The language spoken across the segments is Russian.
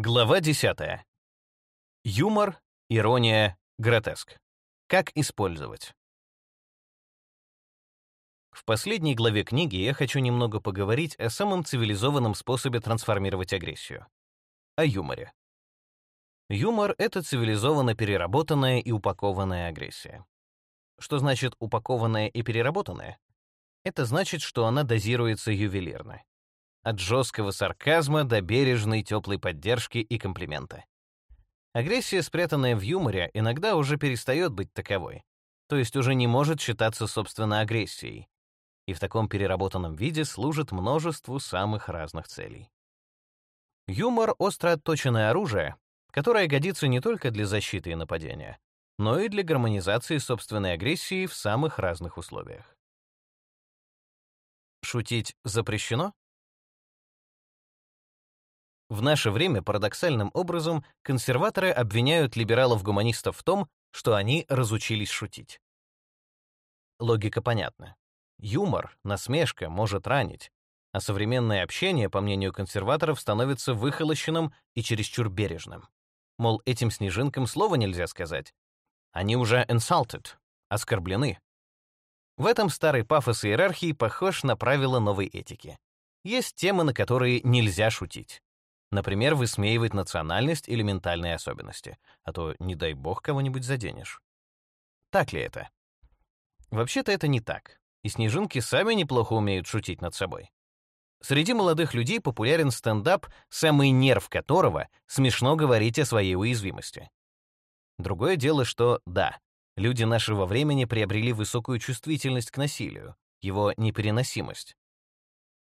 Глава 10. Юмор, ирония, гротеск. Как использовать? В последней главе книги я хочу немного поговорить о самом цивилизованном способе трансформировать агрессию — о юморе. Юмор — это цивилизованно переработанная и упакованная агрессия. Что значит упакованная и переработанная? Это значит, что она дозируется ювелирно от жесткого сарказма до бережной теплой поддержки и комплимента. Агрессия, спрятанная в юморе, иногда уже перестает быть таковой, то есть уже не может считаться собственно агрессией, и в таком переработанном виде служит множеству самых разных целей. Юмор — остро отточенное оружие, которое годится не только для защиты и нападения, но и для гармонизации собственной агрессии в самых разных условиях. Шутить запрещено? В наше время парадоксальным образом консерваторы обвиняют либералов-гуманистов в том, что они разучились шутить. Логика понятна. Юмор, насмешка может ранить, а современное общение, по мнению консерваторов, становится выхолощенным и чересчур бережным. Мол, этим снежинкам слова нельзя сказать. Они уже insulted, оскорблены. В этом старый пафос иерархии похож на правила новой этики. Есть темы, на которые нельзя шутить. Например, высмеивать национальность или ментальные особенности, а то, не дай бог, кого-нибудь заденешь. Так ли это? Вообще-то это не так, и снежинки сами неплохо умеют шутить над собой. Среди молодых людей популярен стендап, самый нерв которого — смешно говорить о своей уязвимости. Другое дело, что, да, люди нашего времени приобрели высокую чувствительность к насилию, его непереносимость.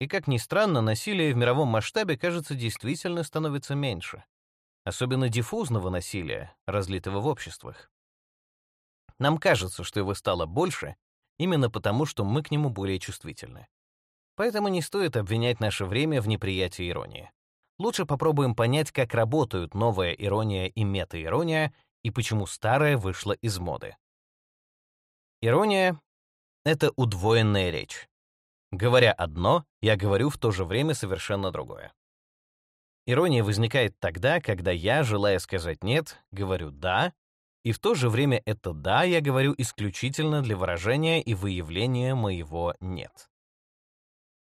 И как ни странно, насилие в мировом масштабе, кажется, действительно становится меньше. Особенно диффузного насилия, разлитого в обществах. Нам кажется, что его стало больше, именно потому, что мы к нему более чувствительны. Поэтому не стоит обвинять наше время в неприятии иронии. Лучше попробуем понять, как работают новая ирония и метаирония, и почему старая вышла из моды. Ирония — это удвоенная речь. Говоря одно, я говорю в то же время совершенно другое. Ирония возникает тогда, когда я, желая сказать «нет», говорю «да», и в то же время это «да» я говорю исключительно для выражения и выявления моего «нет».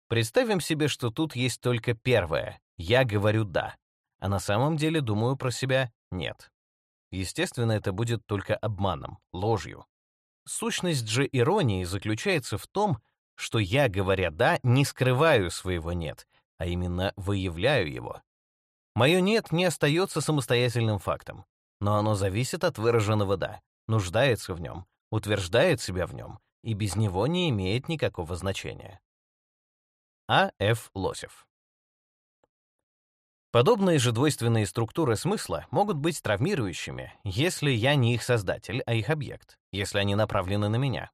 Представим себе, что тут есть только первое «я говорю «да», а на самом деле думаю про себя «нет». Естественно, это будет только обманом, ложью. Сущность же иронии заключается в том, что я, говоря «да», не скрываю своего «нет», а именно выявляю его. Мое «нет» не остается самостоятельным фактом, но оно зависит от выраженного «да», нуждается в нем, утверждает себя в нем и без него не имеет никакого значения. А. Ф. Лосев Подобные же двойственные структуры смысла могут быть травмирующими, если я не их создатель, а их объект, если они направлены на меня.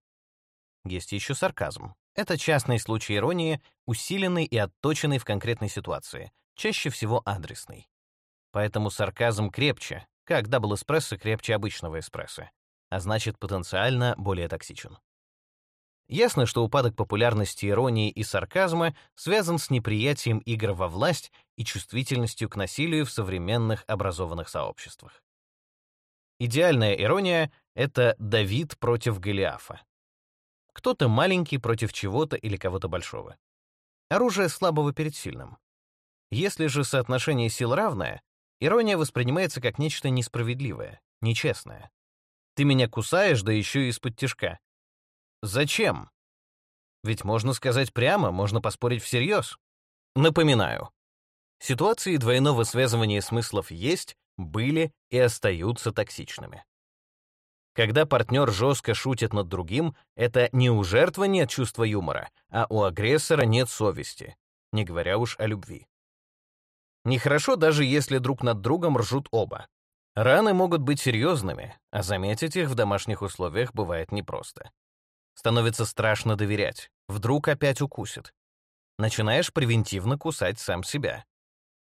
Есть еще сарказм. Это частный случай иронии, усиленный и отточенный в конкретной ситуации, чаще всего адресный. Поэтому сарказм крепче, как double espresso крепче обычного эспрессо, а значит потенциально более токсичен. Ясно, что упадок популярности иронии и сарказма связан с неприятием игр во власть и чувствительностью к насилию в современных образованных сообществах. Идеальная ирония — это Давид против Голиафа. Кто-то маленький против чего-то или кого-то большого. Оружие слабого перед сильным. Если же соотношение сил равное, ирония воспринимается как нечто несправедливое, нечестное. Ты меня кусаешь, да еще и из-под тишка. Зачем? Ведь можно сказать прямо, можно поспорить всерьез. Напоминаю. Ситуации двойного связывания смыслов есть, были и остаются токсичными. Когда партнер жестко шутит над другим, это не у жертвы нет чувства юмора, а у агрессора нет совести, не говоря уж о любви. Нехорошо даже если друг над другом ржут оба. Раны могут быть серьезными, а заметить их в домашних условиях бывает непросто. Становится страшно доверять, вдруг опять укусит. Начинаешь превентивно кусать сам себя.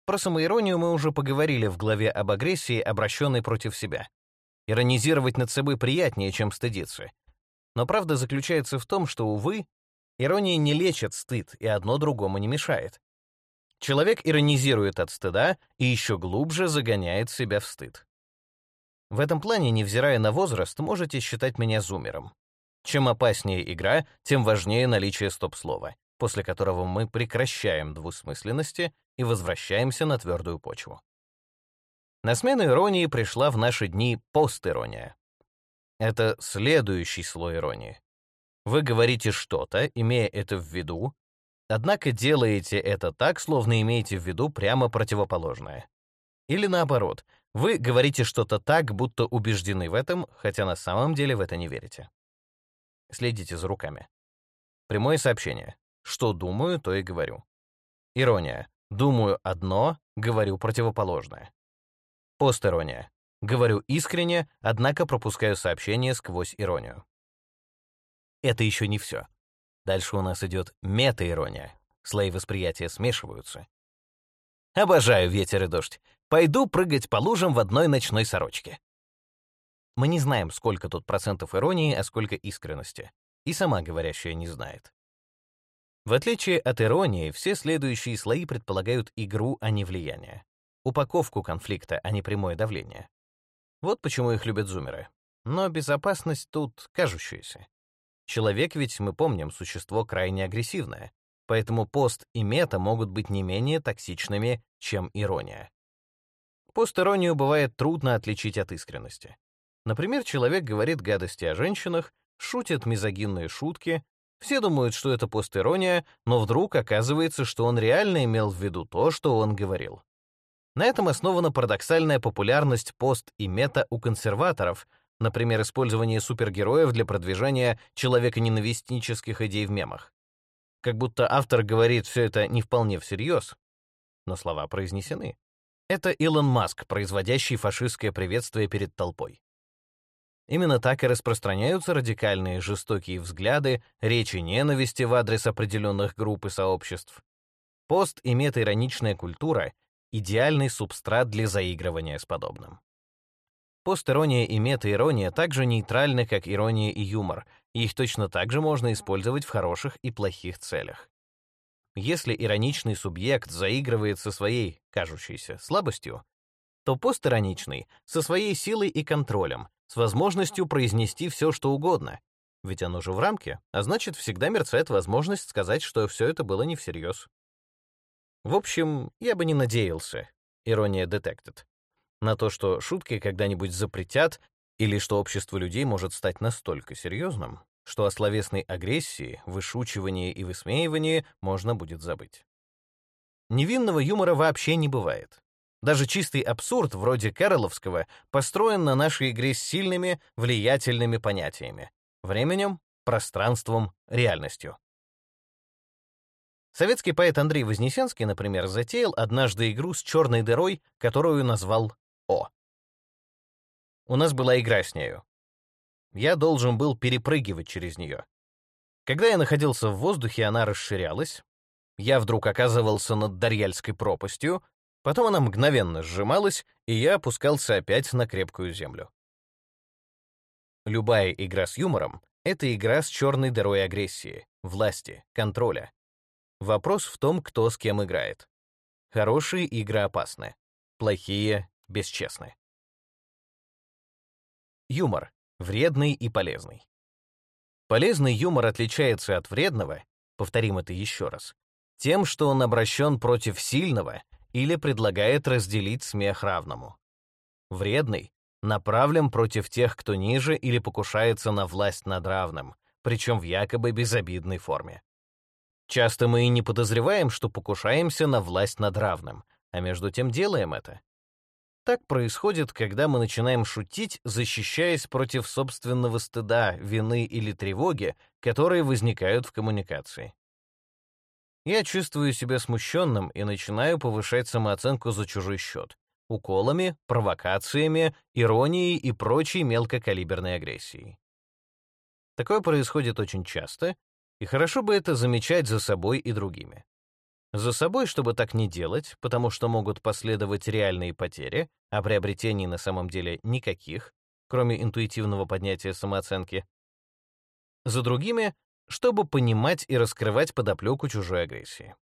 Про самоиронию мы уже поговорили в главе об агрессии, обращенной против себя. Иронизировать над собой приятнее, чем стыдиться. Но правда заключается в том, что, увы, ирония не лечит стыд, и одно другому не мешает. Человек иронизирует от стыда и еще глубже загоняет себя в стыд. В этом плане, невзирая на возраст, можете считать меня зумером. Чем опаснее игра, тем важнее наличие стоп-слова, после которого мы прекращаем двусмысленности и возвращаемся на твердую почву. На смену иронии пришла в наши дни постирония. Это следующий слой иронии. Вы говорите что-то, имея это в виду, однако делаете это так, словно имеете в виду прямо противоположное. Или наоборот, вы говорите что-то так, будто убеждены в этом, хотя на самом деле в это не верите. Следите за руками. Прямое сообщение. Что думаю, то и говорю. Ирония. Думаю одно, говорю противоположное. Постерония. Говорю искренне, однако пропускаю сообщение сквозь иронию. Это еще не все. Дальше у нас идет метаирония. Слои восприятия смешиваются. Обожаю ветер и дождь. Пойду прыгать по лужам в одной ночной сорочке. Мы не знаем, сколько тут процентов иронии, а сколько искренности. И сама говорящая не знает. В отличие от иронии, все следующие слои предполагают игру, а не влияние упаковку конфликта, а не прямое давление. Вот почему их любят зумеры. Но безопасность тут кажущаяся. Человек ведь, мы помним, существо крайне агрессивное, поэтому пост и мета могут быть не менее токсичными, чем ирония. Пост-иронию бывает трудно отличить от искренности. Например, человек говорит гадости о женщинах, шутит мизогинные шутки, все думают, что это пост-ирония, но вдруг оказывается, что он реально имел в виду то, что он говорил. На этом основана парадоксальная популярность пост и мета у консерваторов, например, использование супергероев для продвижения человеконенавистнических идей в мемах. Как будто автор говорит все это не вполне всерьез, но слова произнесены. Это Илон Маск, производящий фашистское приветствие перед толпой. Именно так и распространяются радикальные жестокие взгляды, речи ненависти в адрес определенных групп и сообществ. Пост и метаироничная культура идеальный субстрат для заигрывания с подобным. Постерония и метаирония также нейтральны, как ирония и юмор, и их точно так же можно использовать в хороших и плохих целях. Если ироничный субъект заигрывает со своей, кажущейся, слабостью, то постироничный — со своей силой и контролем, с возможностью произнести все, что угодно, ведь оно же в рамке, а значит, всегда мерцает возможность сказать, что все это было не всерьез. В общем, я бы не надеялся, ирония Detected, на то, что шутки когда-нибудь запретят или что общество людей может стать настолько серьезным, что о словесной агрессии, вышучивании и высмеивании можно будет забыть. Невинного юмора вообще не бывает. Даже чистый абсурд, вроде Кэроловского, построен на нашей игре с сильными, влиятельными понятиями — временем, пространством, реальностью. Советский поэт Андрей Вознесенский, например, затеял однажды игру с черной дырой, которую назвал О. У нас была игра с нею. Я должен был перепрыгивать через нее. Когда я находился в воздухе, она расширялась. Я вдруг оказывался над Дарьяльской пропастью, потом она мгновенно сжималась, и я опускался опять на крепкую землю. Любая игра с юмором — это игра с черной дырой агрессии, власти, контроля, Вопрос в том, кто с кем играет. Хорошие игры опасны, плохие — бесчестны. Юмор. Вредный и полезный. Полезный юмор отличается от вредного, повторим это еще раз, тем, что он обращен против сильного или предлагает разделить смех равному. Вредный направлен против тех, кто ниже или покушается на власть над равным, причем в якобы безобидной форме. Часто мы и не подозреваем, что покушаемся на власть над равным, а между тем делаем это. Так происходит, когда мы начинаем шутить, защищаясь против собственного стыда, вины или тревоги, которые возникают в коммуникации. Я чувствую себя смущенным и начинаю повышать самооценку за чужой счет, уколами, провокациями, иронией и прочей мелкокалиберной агрессией. Такое происходит очень часто, и хорошо бы это замечать за собой и другими. За собой, чтобы так не делать, потому что могут последовать реальные потери, а приобретений на самом деле никаких, кроме интуитивного поднятия самооценки. За другими, чтобы понимать и раскрывать подоплеку чужой агрессии.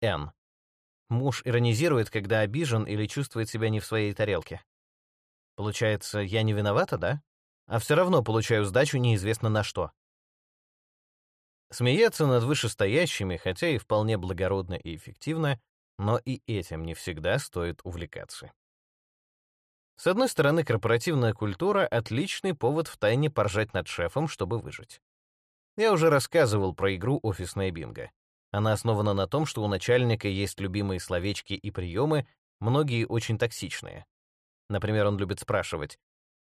Н. Муж иронизирует, когда обижен или чувствует себя не в своей тарелке. Получается, я не виновата, да? А все равно получаю сдачу неизвестно на что. Смеяться над вышестоящими, хотя и вполне благородно и эффективно, но и этим не всегда стоит увлекаться. С одной стороны, корпоративная культура — отличный повод втайне поржать над шефом, чтобы выжить. Я уже рассказывал про игру «Офисная бинго». Она основана на том, что у начальника есть любимые словечки и приемы, многие очень токсичные. Например, он любит спрашивать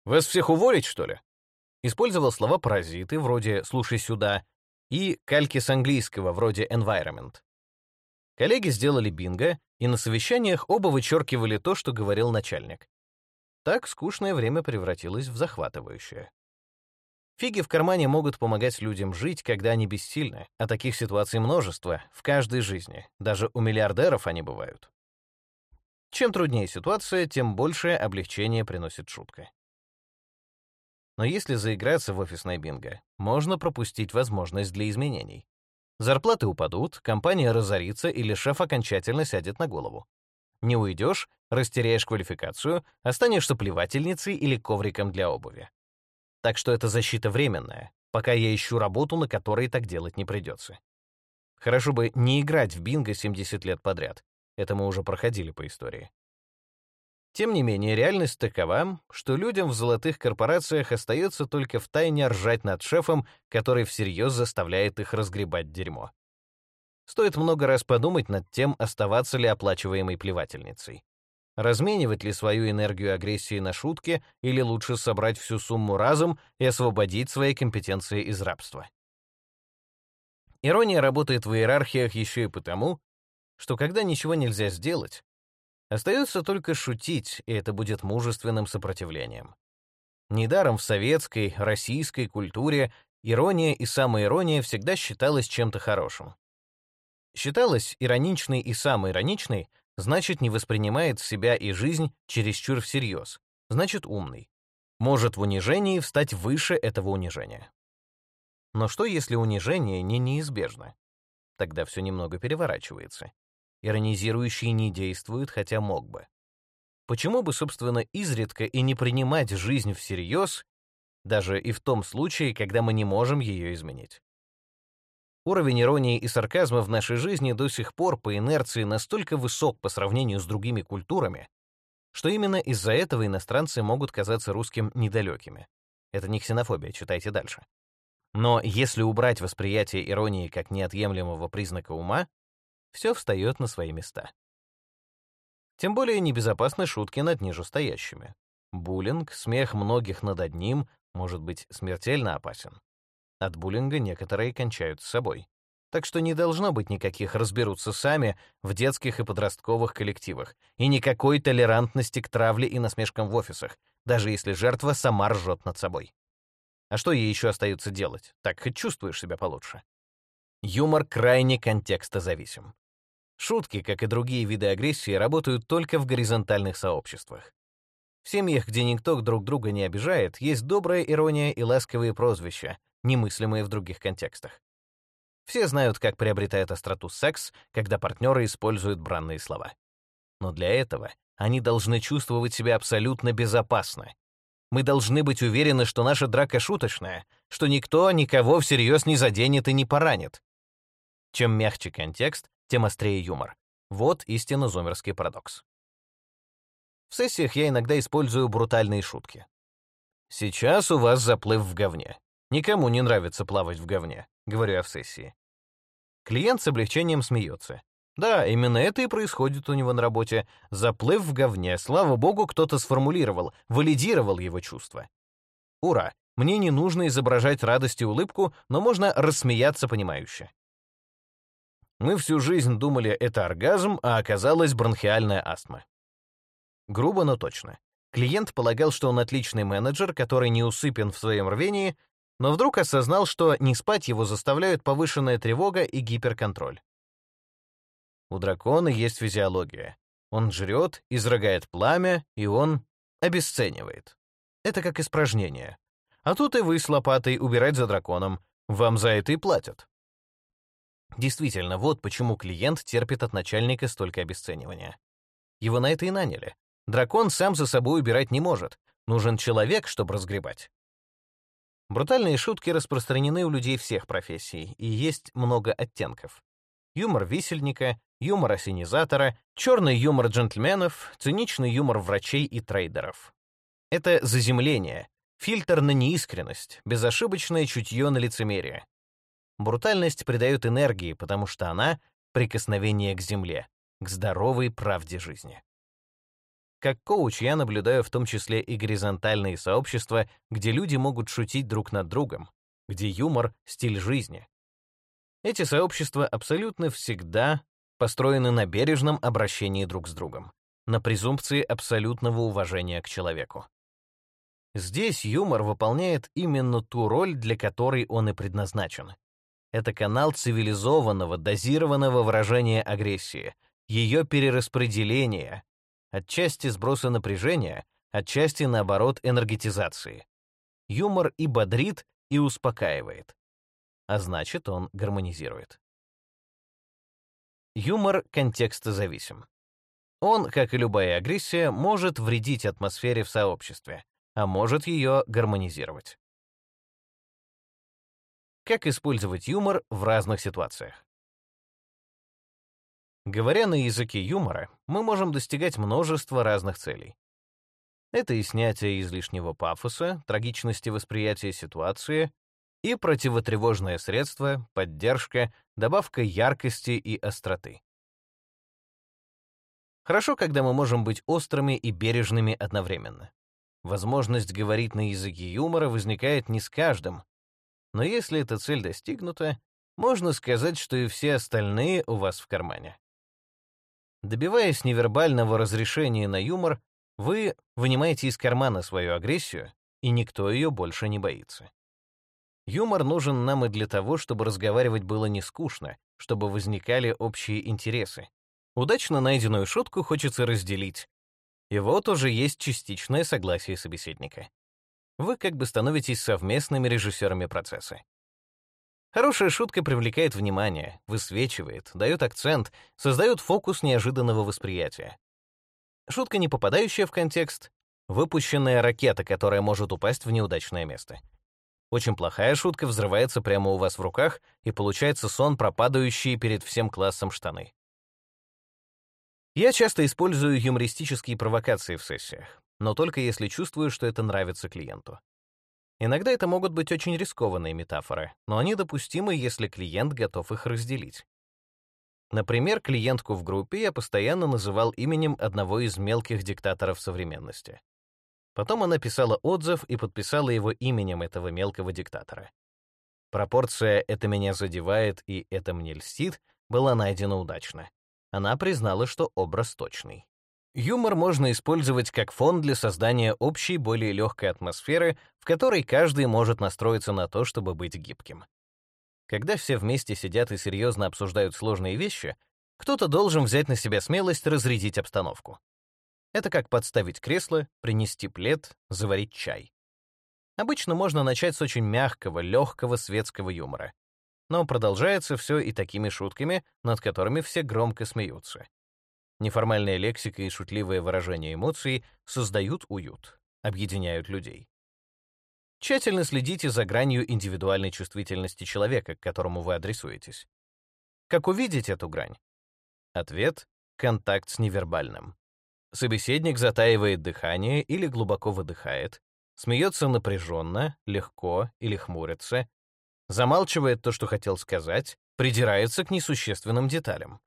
«Вас всех уволить, что ли?» Использовал слова-паразиты, вроде «слушай сюда», и кальки с английского, вроде environment. Коллеги сделали бинго, и на совещаниях оба вычеркивали то, что говорил начальник. Так скучное время превратилось в захватывающее. Фиги в кармане могут помогать людям жить, когда они бессильны, а таких ситуаций множество в каждой жизни, даже у миллиардеров они бывают. Чем труднее ситуация, тем большее облегчение приносит шутка. Но если заиграться в офисное бинго, можно пропустить возможность для изменений. Зарплаты упадут, компания разорится или шеф окончательно сядет на голову. Не уйдешь, растеряешь квалификацию, останешься плевательницей или ковриком для обуви. Так что это защита временная, пока я ищу работу, на которой так делать не придется. Хорошо бы не играть в бинго 70 лет подряд. Это мы уже проходили по истории. Тем не менее, реальность такова, что людям в золотых корпорациях остается только втайне ржать над шефом, который всерьез заставляет их разгребать дерьмо. Стоит много раз подумать над тем, оставаться ли оплачиваемой плевательницей. Разменивать ли свою энергию агрессии на шутки, или лучше собрать всю сумму разом и освободить свои компетенции из рабства. Ирония работает в иерархиях еще и потому, что когда ничего нельзя сделать, Остается только шутить, и это будет мужественным сопротивлением. Недаром в советской, российской культуре ирония и самоирония всегда считалось чем-то хорошим. Считалось, ироничный и самоироничный значит не воспринимает себя и жизнь чересчур всерьез, значит умный. Может в унижении встать выше этого унижения. Но что, если унижение не неизбежно? Тогда все немного переворачивается. Иронизирующий не действует, хотя мог бы. Почему бы, собственно, изредка и не принимать жизнь всерьез, даже и в том случае, когда мы не можем ее изменить? Уровень иронии и сарказма в нашей жизни до сих пор по инерции настолько высок по сравнению с другими культурами, что именно из-за этого иностранцы могут казаться русским недалекими. Это не ксенофобия, читайте дальше. Но если убрать восприятие иронии как неотъемлемого признака ума, все встает на свои места. Тем более небезопасны шутки над нижестоящими. Буллинг, смех многих над одним, может быть смертельно опасен. От буллинга некоторые кончают с собой. Так что не должно быть никаких разберутся сами в детских и подростковых коллективах, и никакой толерантности к травле и насмешкам в офисах, даже если жертва сама ржет над собой. А что ей еще остается делать? Так хоть чувствуешь себя получше. Юмор крайне контекстозависим. Шутки, как и другие виды агрессии, работают только в горизонтальных сообществах. В семьях, где никто друг друга не обижает, есть добрая ирония и ласковые прозвища, немыслимые в других контекстах. Все знают, как приобретает остроту секс, когда партнеры используют бранные слова. Но для этого они должны чувствовать себя абсолютно безопасно. Мы должны быть уверены, что наша драка шуточная, что никто никого всерьез не заденет и не поранит. Чем мягче контекст, тем острее юмор. Вот истинно зумерский парадокс. В сессиях я иногда использую брутальные шутки. «Сейчас у вас заплыв в говне. Никому не нравится плавать в говне», — говорю я в сессии. Клиент с облегчением смеется. Да, именно это и происходит у него на работе. Заплыв в говне, слава богу, кто-то сформулировал, валидировал его чувства. Ура! Мне не нужно изображать радость и улыбку, но можно рассмеяться понимающе. Мы всю жизнь думали, это оргазм, а оказалось бронхиальная астма. Грубо, но точно. Клиент полагал, что он отличный менеджер, который не усыпен в своем рвении, но вдруг осознал, что не спать его заставляют повышенная тревога и гиперконтроль. У дракона есть физиология. Он жрет, изрыгает пламя, и он обесценивает. Это как испражнение. А тут и вы с лопатой убирать за драконом. Вам за это и платят. Действительно, вот почему клиент терпит от начальника столько обесценивания. Его на это и наняли. Дракон сам за собой убирать не может. Нужен человек, чтобы разгребать. Брутальные шутки распространены у людей всех профессий, и есть много оттенков. Юмор висельника, юмор осенизатора, черный юмор джентльменов, циничный юмор врачей и трейдеров. Это заземление, фильтр на неискренность, безошибочное чутье на лицемерие. Брутальность придает энергии, потому что она — прикосновение к земле, к здоровой правде жизни. Как коуч я наблюдаю в том числе и горизонтальные сообщества, где люди могут шутить друг над другом, где юмор — стиль жизни. Эти сообщества абсолютно всегда построены на бережном обращении друг с другом, на презумпции абсолютного уважения к человеку. Здесь юмор выполняет именно ту роль, для которой он и предназначен. Это канал цивилизованного, дозированного выражения агрессии, ее перераспределения, отчасти сброса напряжения, отчасти, наоборот, энергетизации. Юмор и бодрит, и успокаивает. А значит, он гармонизирует. Юмор контекстозависим. Он, как и любая агрессия, может вредить атмосфере в сообществе, а может ее гармонизировать. Как использовать юмор в разных ситуациях? Говоря на языке юмора, мы можем достигать множества разных целей. Это и снятие излишнего пафоса, трагичности восприятия ситуации и противотревожное средство, поддержка, добавка яркости и остроты. Хорошо, когда мы можем быть острыми и бережными одновременно. Возможность говорить на языке юмора возникает не с каждым, но если эта цель достигнута, можно сказать, что и все остальные у вас в кармане. Добиваясь невербального разрешения на юмор, вы вынимаете из кармана свою агрессию, и никто ее больше не боится. Юмор нужен нам и для того, чтобы разговаривать было не скучно, чтобы возникали общие интересы. Удачно найденную шутку хочется разделить. И вот уже есть частичное согласие собеседника вы как бы становитесь совместными режиссерами процесса. Хорошая шутка привлекает внимание, высвечивает, дает акцент, создает фокус неожиданного восприятия. Шутка, не попадающая в контекст, выпущенная ракета, которая может упасть в неудачное место. Очень плохая шутка взрывается прямо у вас в руках, и получается сон, пропадающий перед всем классом штаны. Я часто использую юмористические провокации в сессиях но только если чувствую, что это нравится клиенту. Иногда это могут быть очень рискованные метафоры, но они допустимы, если клиент готов их разделить. Например, клиентку в группе я постоянно называл именем одного из мелких диктаторов современности. Потом она писала отзыв и подписала его именем этого мелкого диктатора. Пропорция «это меня задевает» и «это мне льстит» была найдена удачно. Она признала, что образ точный. Юмор можно использовать как фон для создания общей, более легкой атмосферы, в которой каждый может настроиться на то, чтобы быть гибким. Когда все вместе сидят и серьезно обсуждают сложные вещи, кто-то должен взять на себя смелость разрядить обстановку. Это как подставить кресло, принести плед, заварить чай. Обычно можно начать с очень мягкого, легкого светского юмора. Но продолжается все и такими шутками, над которыми все громко смеются. Неформальная лексика и шутливое выражение эмоций создают уют, объединяют людей. Тщательно следите за гранью индивидуальной чувствительности человека, к которому вы адресуетесь. Как увидеть эту грань? Ответ — контакт с невербальным. Собеседник затаивает дыхание или глубоко выдыхает, смеется напряженно, легко или хмурится, замалчивает то, что хотел сказать, придирается к несущественным деталям.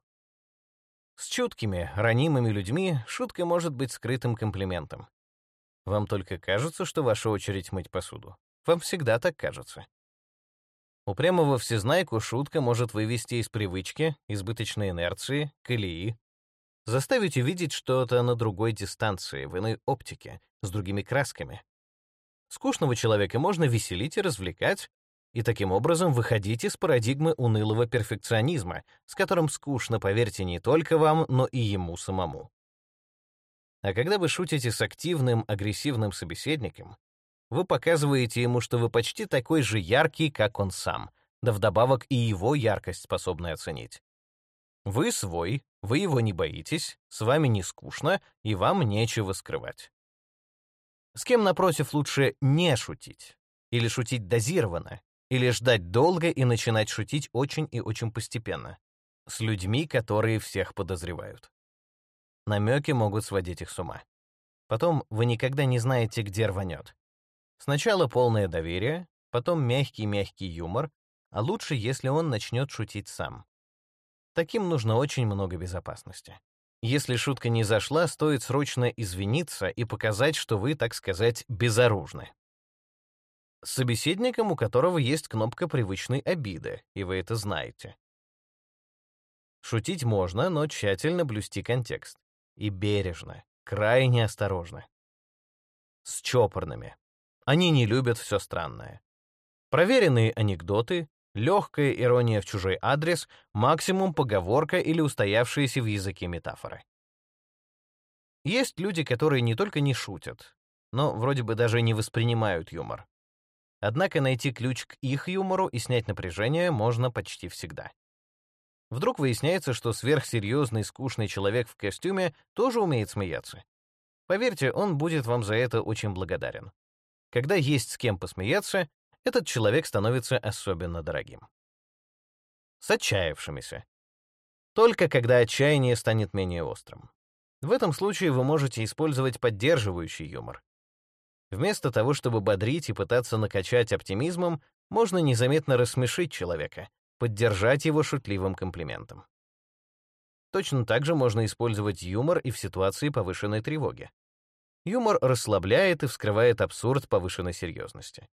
С чуткими, ранимыми людьми шутка может быть скрытым комплиментом. Вам только кажется, что ваша очередь мыть посуду. Вам всегда так кажется. Упрямого всезнайку шутка может вывести из привычки, избыточной инерции, колеи, заставить увидеть что-то на другой дистанции, в иной оптике, с другими красками. Скучного человека можно веселить и развлекать, и таким образом выходить из парадигмы унылого перфекционизма, с которым скучно, поверьте, не только вам, но и ему самому. А когда вы шутите с активным, агрессивным собеседником, вы показываете ему, что вы почти такой же яркий, как он сам, да вдобавок и его яркость способны оценить. Вы свой, вы его не боитесь, с вами не скучно, и вам нечего скрывать. С кем, напротив, лучше не шутить? Или шутить дозированно? Или ждать долго и начинать шутить очень и очень постепенно? С людьми, которые всех подозревают. Намеки могут сводить их с ума. Потом вы никогда не знаете, где рванет. Сначала полное доверие, потом мягкий-мягкий юмор, а лучше, если он начнет шутить сам. Таким нужно очень много безопасности. Если шутка не зашла, стоит срочно извиниться и показать, что вы, так сказать, безоружны. С собеседником, у которого есть кнопка привычной обиды, и вы это знаете. Шутить можно, но тщательно блюсти контекст. И бережно, крайне осторожно. С чопорными. Они не любят все странное. Проверенные анекдоты, легкая ирония в чужой адрес, максимум поговорка или устоявшиеся в языке метафоры. Есть люди, которые не только не шутят, но вроде бы даже не воспринимают юмор. Однако найти ключ к их юмору и снять напряжение можно почти всегда. Вдруг выясняется, что сверхсерьезный, скучный человек в костюме тоже умеет смеяться. Поверьте, он будет вам за это очень благодарен. Когда есть с кем посмеяться, этот человек становится особенно дорогим. С отчаявшимися. Только когда отчаяние станет менее острым. В этом случае вы можете использовать поддерживающий юмор. Вместо того, чтобы бодрить и пытаться накачать оптимизмом, можно незаметно рассмешить человека, поддержать его шутливым комплиментом. Точно так же можно использовать юмор и в ситуации повышенной тревоги. Юмор расслабляет и вскрывает абсурд повышенной серьезности.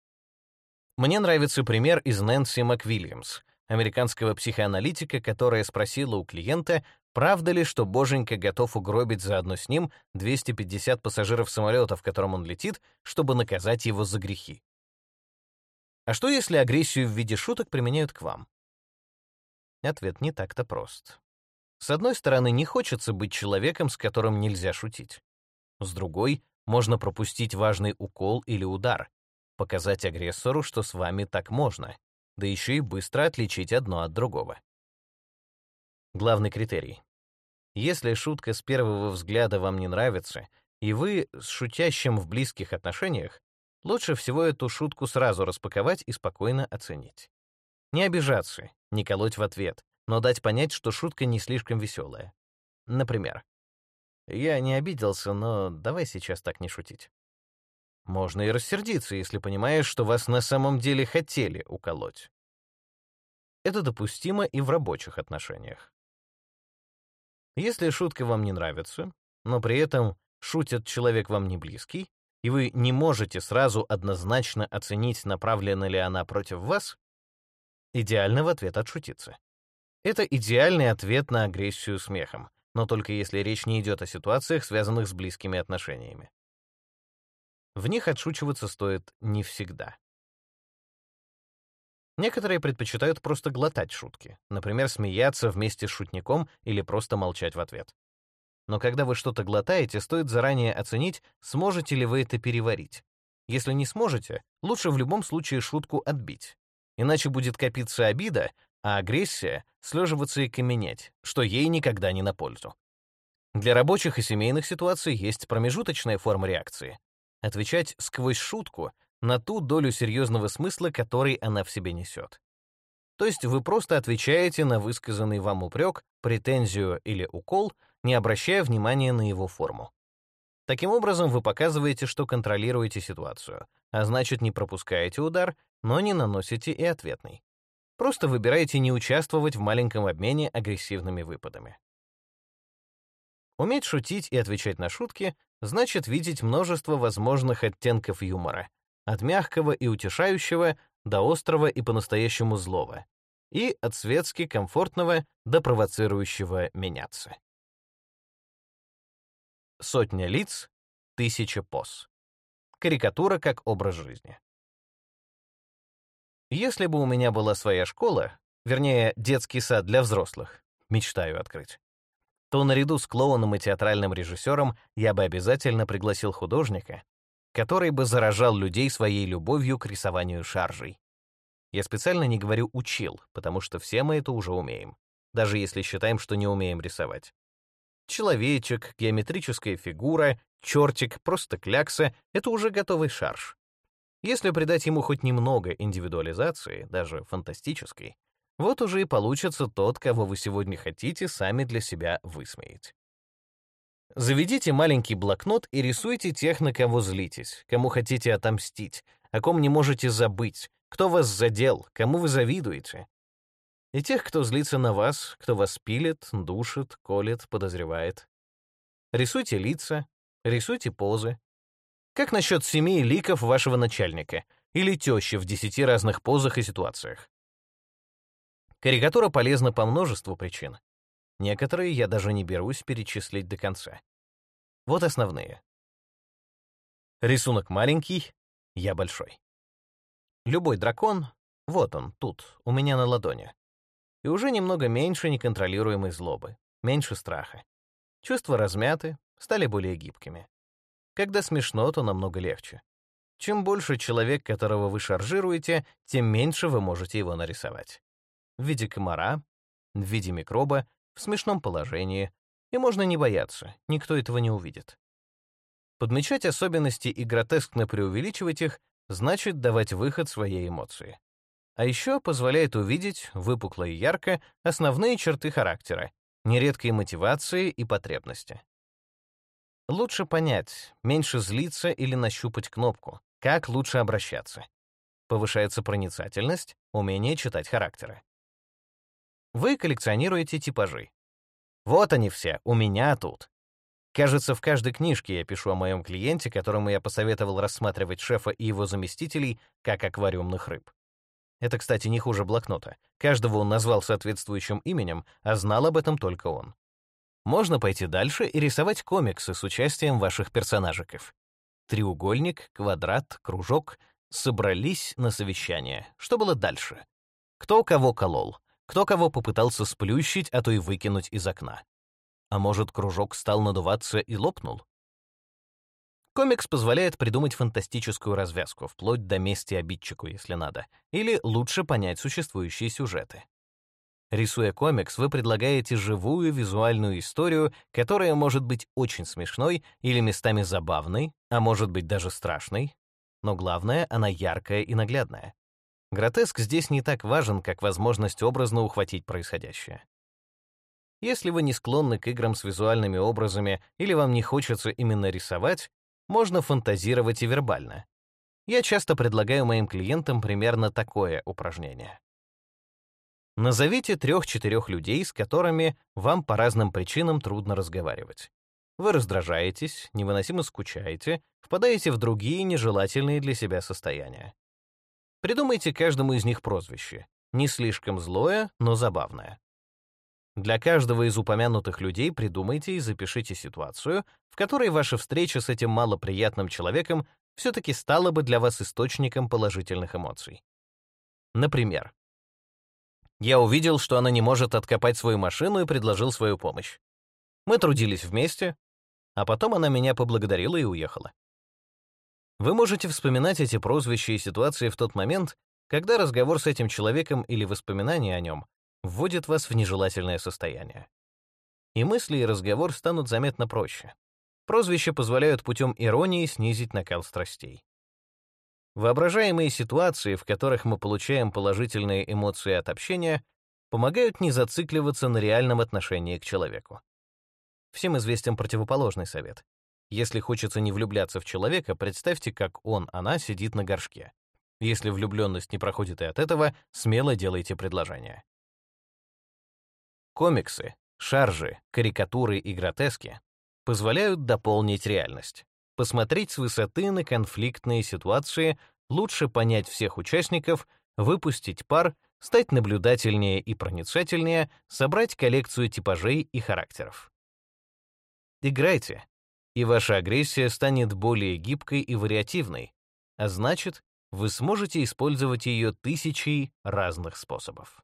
Мне нравится пример из Нэнси МакВильямс, американского психоаналитика, которая спросила у клиента, правда ли, что Боженька готов угробить заодно с ним 250 пассажиров самолета, в котором он летит, чтобы наказать его за грехи. А что, если агрессию в виде шуток применяют к вам? Ответ не так-то прост. С одной стороны, не хочется быть человеком, с которым нельзя шутить. С другой, можно пропустить важный укол или удар, показать агрессору, что с вами так можно, да еще и быстро отличить одно от другого. Главный критерий. Если шутка с первого взгляда вам не нравится, и вы с шутящим в близких отношениях, лучше всего эту шутку сразу распаковать и спокойно оценить. Не обижаться, не колоть в ответ, но дать понять, что шутка не слишком веселая. Например, «Я не обиделся, но давай сейчас так не шутить». Можно и рассердиться, если понимаешь, что вас на самом деле хотели уколоть. Это допустимо и в рабочих отношениях. Если шутка вам не нравится, но при этом шутит человек вам не близкий, и вы не можете сразу однозначно оценить, направлена ли она против вас, идеально в ответ отшутиться. Это идеальный ответ на агрессию смехом, но только если речь не идет о ситуациях, связанных с близкими отношениями. В них отшучиваться стоит не всегда. Некоторые предпочитают просто глотать шутки, например, смеяться вместе с шутником или просто молчать в ответ. Но когда вы что-то глотаете, стоит заранее оценить, сможете ли вы это переварить. Если не сможете, лучше в любом случае шутку отбить. Иначе будет копиться обида, а агрессия — слеживаться и каменеть, что ей никогда не на пользу. Для рабочих и семейных ситуаций есть промежуточная форма реакции отвечать сквозь шутку на ту долю серьезного смысла, который она в себе несет. То есть вы просто отвечаете на высказанный вам упрек, претензию или укол, не обращая внимания на его форму. Таким образом, вы показываете, что контролируете ситуацию, а значит, не пропускаете удар, но не наносите и ответный. Просто выбираете не участвовать в маленьком обмене агрессивными выпадами. Уметь шутить и отвечать на шутки значит видеть множество возможных оттенков юмора, от мягкого и утешающего до острого и по-настоящему злого, и от светски комфортного до провоцирующего меняться. Сотня лиц, тысяча поз. Карикатура как образ жизни. Если бы у меня была своя школа, вернее, детский сад для взрослых, мечтаю открыть, то наряду с клоуном и театральным режиссером я бы обязательно пригласил художника, который бы заражал людей своей любовью к рисованию шаржей. Я специально не говорю «учил», потому что все мы это уже умеем, даже если считаем, что не умеем рисовать. Человечек, геометрическая фигура, чертик, просто клякса — это уже готовый шарж. Если придать ему хоть немного индивидуализации, даже фантастической, вот уже и получится тот, кого вы сегодня хотите сами для себя высмеять. Заведите маленький блокнот и рисуйте тех, на кого злитесь, кому хотите отомстить, о ком не можете забыть, кто вас задел, кому вы завидуете. И тех, кто злится на вас, кто вас пилит, душит, колет, подозревает. Рисуйте лица, рисуйте позы, как насчет семи ликов вашего начальника или тещи в десяти разных позах и ситуациях? Карикатура полезна по множеству причин. Некоторые я даже не берусь перечислить до конца. Вот основные. Рисунок маленький, я большой. Любой дракон, вот он, тут, у меня на ладони. И уже немного меньше неконтролируемой злобы, меньше страха. Чувства размяты, стали более гибкими. Когда смешно, то намного легче. Чем больше человек, которого вы шаржируете, тем меньше вы можете его нарисовать. В виде комара, в виде микроба, в смешном положении. И можно не бояться, никто этого не увидит. Подмечать особенности и гротескно преувеличивать их значит давать выход своей эмоции. А еще позволяет увидеть, выпукло и ярко, основные черты характера, нередкие мотивации и потребности. Лучше понять, меньше злиться или нащупать кнопку, как лучше обращаться. Повышается проницательность, умение читать характеры. Вы коллекционируете типажи. Вот они все, у меня тут. Кажется, в каждой книжке я пишу о моем клиенте, которому я посоветовал рассматривать шефа и его заместителей как аквариумных рыб. Это, кстати, не хуже блокнота. Каждого он назвал соответствующим именем, а знал об этом только он. Можно пойти дальше и рисовать комиксы с участием ваших персонажиков. Треугольник, квадрат, кружок собрались на совещание. Что было дальше? Кто кого колол? Кто кого попытался сплющить, а то и выкинуть из окна? А может, кружок стал надуваться и лопнул? Комикс позволяет придумать фантастическую развязку, вплоть до мести обидчику, если надо, или лучше понять существующие сюжеты. Рисуя комикс, вы предлагаете живую визуальную историю, которая может быть очень смешной или местами забавной, а может быть даже страшной, но главное, она яркая и наглядная. Гротеск здесь не так важен, как возможность образно ухватить происходящее. Если вы не склонны к играм с визуальными образами или вам не хочется именно рисовать, можно фантазировать и вербально. Я часто предлагаю моим клиентам примерно такое упражнение. Назовите трех-четырех людей, с которыми вам по разным причинам трудно разговаривать. Вы раздражаетесь, невыносимо скучаете, впадаете в другие нежелательные для себя состояния. Придумайте каждому из них прозвище. Не слишком злое, но забавное. Для каждого из упомянутых людей придумайте и запишите ситуацию, в которой ваша встреча с этим малоприятным человеком все-таки стала бы для вас источником положительных эмоций. Например, я увидел, что она не может откопать свою машину и предложил свою помощь. Мы трудились вместе, а потом она меня поблагодарила и уехала. Вы можете вспоминать эти прозвища и ситуации в тот момент, когда разговор с этим человеком или воспоминания о нем вводит вас в нежелательное состояние. И мысли и разговор станут заметно проще. Прозвища позволяют путем иронии снизить накал страстей. Воображаемые ситуации, в которых мы получаем положительные эмоции от общения, помогают не зацикливаться на реальном отношении к человеку. Всем известен противоположный совет. Если хочется не влюбляться в человека, представьте, как он, она сидит на горшке. Если влюбленность не проходит и от этого, смело делайте предложение. Комиксы, шаржи, карикатуры и гротески позволяют дополнить реальность посмотреть с высоты на конфликтные ситуации, лучше понять всех участников, выпустить пар, стать наблюдательнее и проницательнее, собрать коллекцию типажей и характеров. Играйте, и ваша агрессия станет более гибкой и вариативной, а значит, вы сможете использовать ее тысячей разных способов.